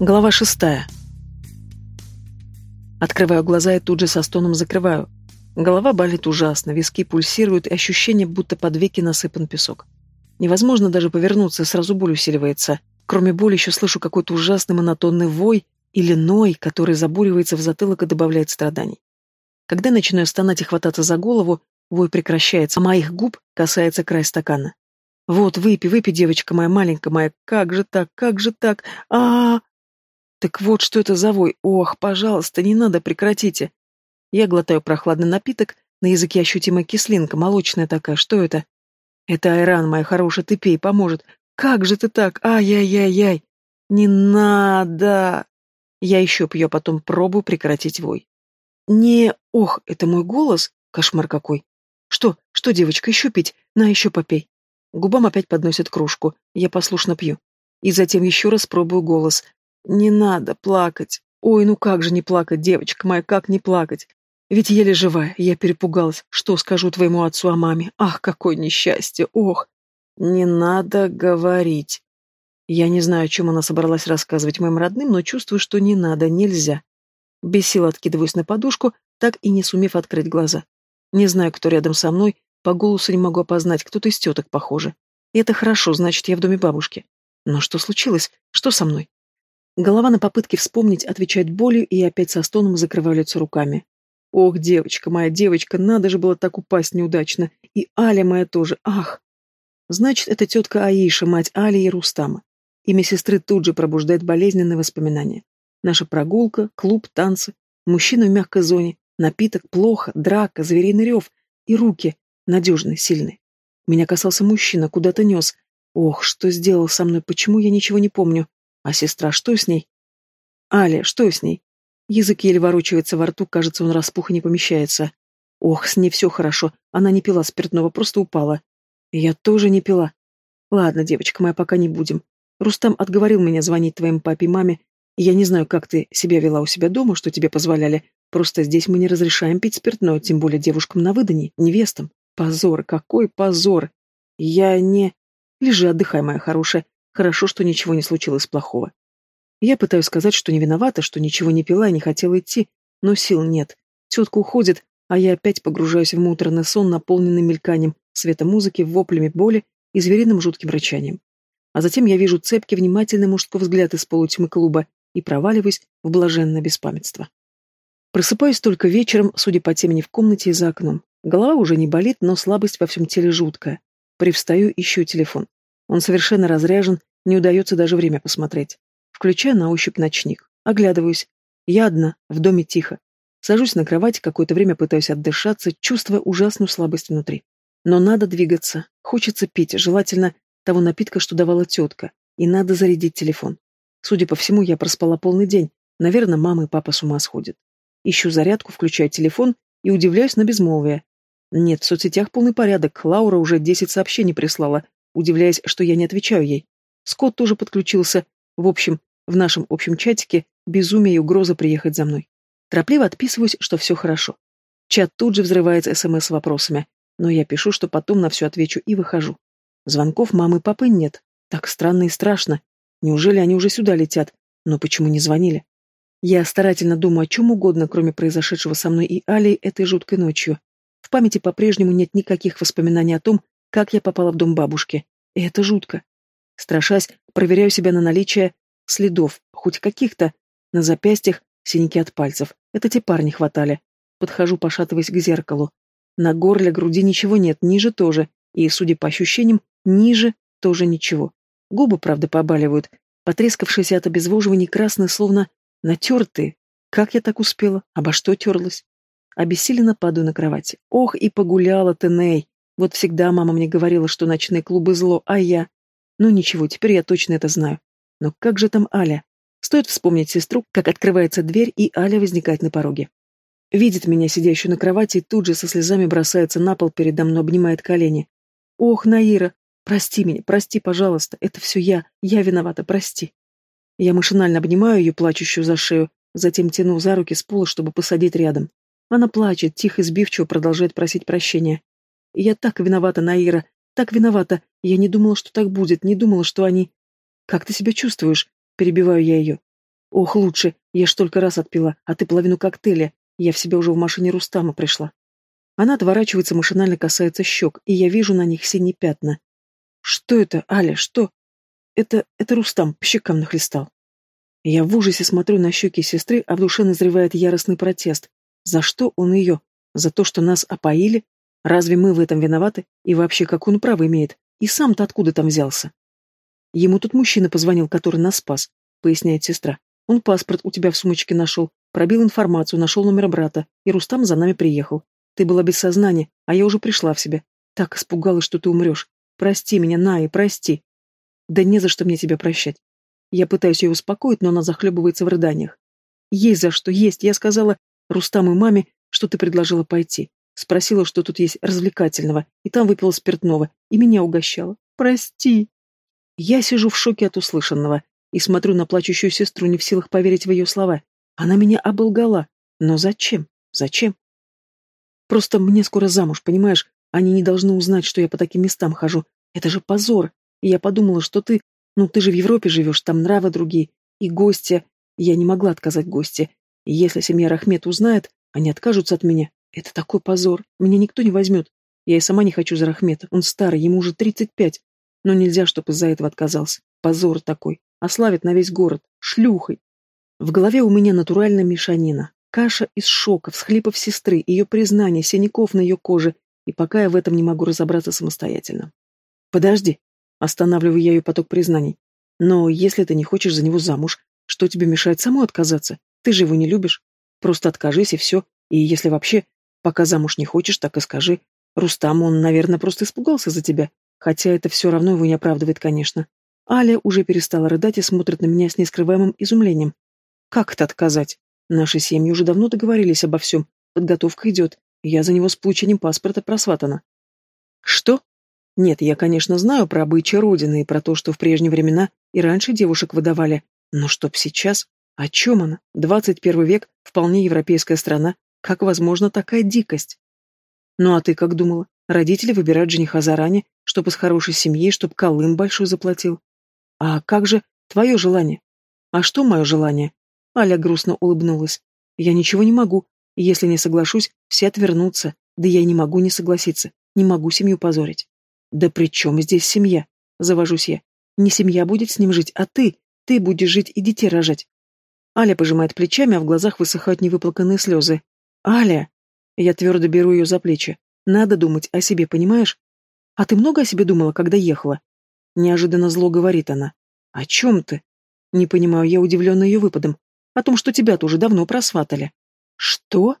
Глава шестая. Открываю глаза и тут же со стоном закрываю. Голова болит ужасно, виски пульсируют, и ощущение, будто под веки насыпан песок. Невозможно даже повернуться, сразу боль усиливается. Кроме боли еще слышу какой-то ужасный монотонный вой или ной, который забуривается в затылок и добавляет страданий. Когда начинаю стонать и хвататься за голову, вой прекращается, а моих губ касается край стакана. «Вот, выпей, выпей, девочка моя маленькая моя, как же так, как же так, а, -а, -а так вот, что это за вой? Ох, пожалуйста, не надо, прекратите. Я глотаю прохладный напиток, на языке ощутимая кислинка, молочная такая. Что это? Это айран, моя хорошая, ты пей, поможет. Как же ты так? Ай-яй-яй-яй. Не надо. Я еще пью, а потом пробую прекратить вой. Не, ох, это мой голос? Кошмар какой. Что, что, девочка, еще пить? На, еще попей. Губам опять подносят кружку. Я послушно пью. И затем еще раз пробую голос. Не надо плакать. Ой, ну как же не плакать, девочка моя, как не плакать? Ведь еле живая, я перепугалась. Что скажу твоему отцу о маме? Ах, какое несчастье, ох! Не надо говорить. Я не знаю, о чем она собралась рассказывать моим родным, но чувствую, что не надо, нельзя. Без сил откидываюсь на подушку, так и не сумев открыть глаза. Не знаю, кто рядом со мной, по голосу не могу опознать, кто-то из теток похоже. И это хорошо, значит, я в доме бабушки. Но что случилось? Что со мной? Голова на попытке вспомнить отвечает болью, и опять со стоном закрываю лицо руками. Ох, девочка моя, девочка, надо же было так упасть неудачно. И Аля моя тоже, ах! Значит, это тетка Аиша, мать Али и Рустама. Имя сестры тут же пробуждает болезненные воспоминания. Наша прогулка, клуб, танцы, мужчина в мягкой зоне, напиток, плохо, драка, звериный рев и руки, надежные, сильные. Меня касался мужчина, куда-то нес. Ох, что сделал со мной, почему я ничего не помню? А сестра, что с ней? Аля, что с ней? Язык еле ворочается во рту, кажется, он распух и не помещается. Ох, с ней все хорошо. Она не пила спиртного, просто упала. Я тоже не пила. Ладно, девочка моя, пока не будем. Рустам отговорил меня звонить твоим папе и маме. Я не знаю, как ты себя вела у себя дома, что тебе позволяли. Просто здесь мы не разрешаем пить спиртное, тем более девушкам на выданье, невестам. Позор, какой позор. Я не... Лежи, отдыхай, моя хорошая. Хорошо, что ничего не случилось плохого. Я пытаюсь сказать, что не виновата, что ничего не пила и не хотела идти, но сил нет. Тетка уходит, а я опять погружаюсь в муторный сон, наполненный мельканием света музыки, воплями боли и звериным жутким рычанием. А затем я вижу цепкий, внимательный мужской взгляд из полутьмы клуба и проваливаюсь в блаженное беспамятство. Просыпаюсь только вечером, судя по темени в комнате и за окном. Голова уже не болит, но слабость во всем теле жуткая. Привстаю, ищу телефон. Он совершенно разряжен, не удается даже время посмотреть. Включаю на ощупь ночник. Оглядываюсь. Я одна, в доме тихо. Сажусь на кровать, какое-то время пытаюсь отдышаться, чувствуя ужасную слабость внутри. Но надо двигаться. Хочется пить, желательно того напитка, что давала тетка. И надо зарядить телефон. Судя по всему, я проспала полный день. Наверное, мама и папа с ума сходят. Ищу зарядку, включаю телефон и удивляюсь на безмолвие. Нет, в соцсетях полный порядок. Лаура уже десять сообщений прислала, удивляясь, что я не отвечаю ей. Скотт тоже подключился. В общем, в нашем общем чатике безумие и угроза приехать за мной. Торопливо отписываюсь, что все хорошо. Чат тут же взрывается СМС с вопросами, но я пишу, что потом на все отвечу и выхожу. Звонков мамы и папы нет. Так странно и страшно. Неужели они уже сюда летят? Но почему не звонили? Я старательно думаю о чем угодно, кроме произошедшего со мной и Алей этой жуткой ночью. В памяти по-прежнему нет никаких воспоминаний о том, как я попала в дом бабушки. И это жутко. Страшась, проверяю себя на наличие следов, хоть каких-то, на запястьях синяки от пальцев. Это те парни хватали. Подхожу, пошатываясь к зеркалу. На горле, груди ничего нет, ниже тоже. И, судя по ощущениям, ниже тоже ничего. Губы, правда, побаливают. Потрескавшиеся от обезвоживания красные, словно натертые. Как я так успела? Обо что терлась? Обессиленно падаю на кровати. Ох, и погуляла ты, Ней. Вот всегда мама мне говорила, что ночные клубы зло, а я... Ну ничего, теперь я точно это знаю. Но как же там Аля? Стоит вспомнить сестру, как открывается дверь, и Аля возникает на пороге. Видит меня, сидящую на кровати, и тут же со слезами бросается на пол передо мной, обнимает колени. «Ох, Наира, прости меня, прости, пожалуйста, это все я, я виновата, прости». Я машинально обнимаю ее, плачущую за шею, затем тяну за руки с пола, чтобы посадить рядом. Она плачет, тихо и сбивчиво продолжает просить прощения. «Я так виновата, Наира, так виновата. Я не думала, что так будет, не думала, что они... Как ты себя чувствуешь? Перебиваю я ее. Ох, лучше, я ж только раз отпила, а ты половину коктейля. Я в себя уже в машине Рустама пришла. Она отворачивается, машинально касается щек, и я вижу на них синие пятна. Что это, Аля, что? Это, это Рустам по щекам нахлестал. Я в ужасе смотрю на щеки сестры, а в душе назревает яростный протест. За что он ее? За то, что нас опоили? Разве мы в этом виноваты? И вообще, как он право имеет? И сам-то откуда там взялся? Ему тут мужчина позвонил, который нас спас, поясняет сестра. Он паспорт у тебя в сумочке нашел, пробил информацию, нашел номер брата, и Рустам за нами приехал. Ты была без сознания, а я уже пришла в себя. Так испугалась, что ты умрешь. Прости меня, Наи, прости. Да не за что мне тебя прощать. Я пытаюсь ее успокоить, но она захлебывается в рыданиях. Есть за что, есть. Я сказала Рустам и маме, что ты предложила пойти. Спросила, что тут есть развлекательного, и там выпила спиртного, и меня угощала. Прости. Я сижу в шоке от услышанного и смотрю на плачущую сестру, не в силах поверить в ее слова. Она меня оболгала. Но зачем? Зачем? Просто мне скоро замуж, понимаешь? Они не должны узнать, что я по таким местам хожу. Это же позор. И я подумала, что ты... Ну, ты же в Европе живешь, там нравы другие. И гости... Я не могла отказать гости. И если семья Рахмет узнает, они откажутся от меня. Это такой позор. Меня никто не возьмет. Я и сама не хочу за Рахмета. Он старый, ему уже тридцать пять. Но нельзя, чтобы из-за этого отказался. Позор такой. Ославит на весь город. Шлюхой. В голове у меня натуральная мешанина. Каша из шока, всхлипов сестры, ее признание, синяков на ее коже, и пока я в этом не могу разобраться самостоятельно. Подожди. Останавливаю я ее поток признаний. Но если ты не хочешь за него замуж, что тебе мешает самой отказаться? Ты же его не любишь. Просто откажись и все. И если вообще, пока замуж не хочешь, так и скажи. Рустам, он, наверное, просто испугался за тебя. Хотя это все равно его не оправдывает, конечно. Аля уже перестала рыдать и смотрит на меня с нескрываемым изумлением. Как это отказать? Наши семьи уже давно договорились обо всем. Подготовка идет. Я за него с получением паспорта просватана. Что? Нет, я, конечно, знаю про обычаи Родины и про то, что в прежние времена и раньше девушек выдавали. Но чтоб сейчас? О чем она? Двадцать первый век, вполне европейская страна. Как возможно такая дикость? Ну а ты как думала? Родители выбирают жениха заранее, чтобы с хорошей семьей, чтоб Колым большой заплатил. А как же твое желание? А что мое желание? Аля грустно улыбнулась. «Я ничего не могу. Если не соглашусь, все отвернутся. Да я не могу не согласиться. Не могу семью позорить». «Да при чем здесь семья?» Завожусь я. «Не семья будет с ним жить, а ты. Ты будешь жить и детей рожать». Аля пожимает плечами, а в глазах высыхают невыплаканные слезы. «Аля!» Я твердо беру ее за плечи. «Надо думать о себе, понимаешь? А ты много о себе думала, когда ехала?» Неожиданно зло говорит она. «О чем ты?» Не понимаю, я удивлена ее выпадом. О том, что тебя-то уже давно просватали. Что?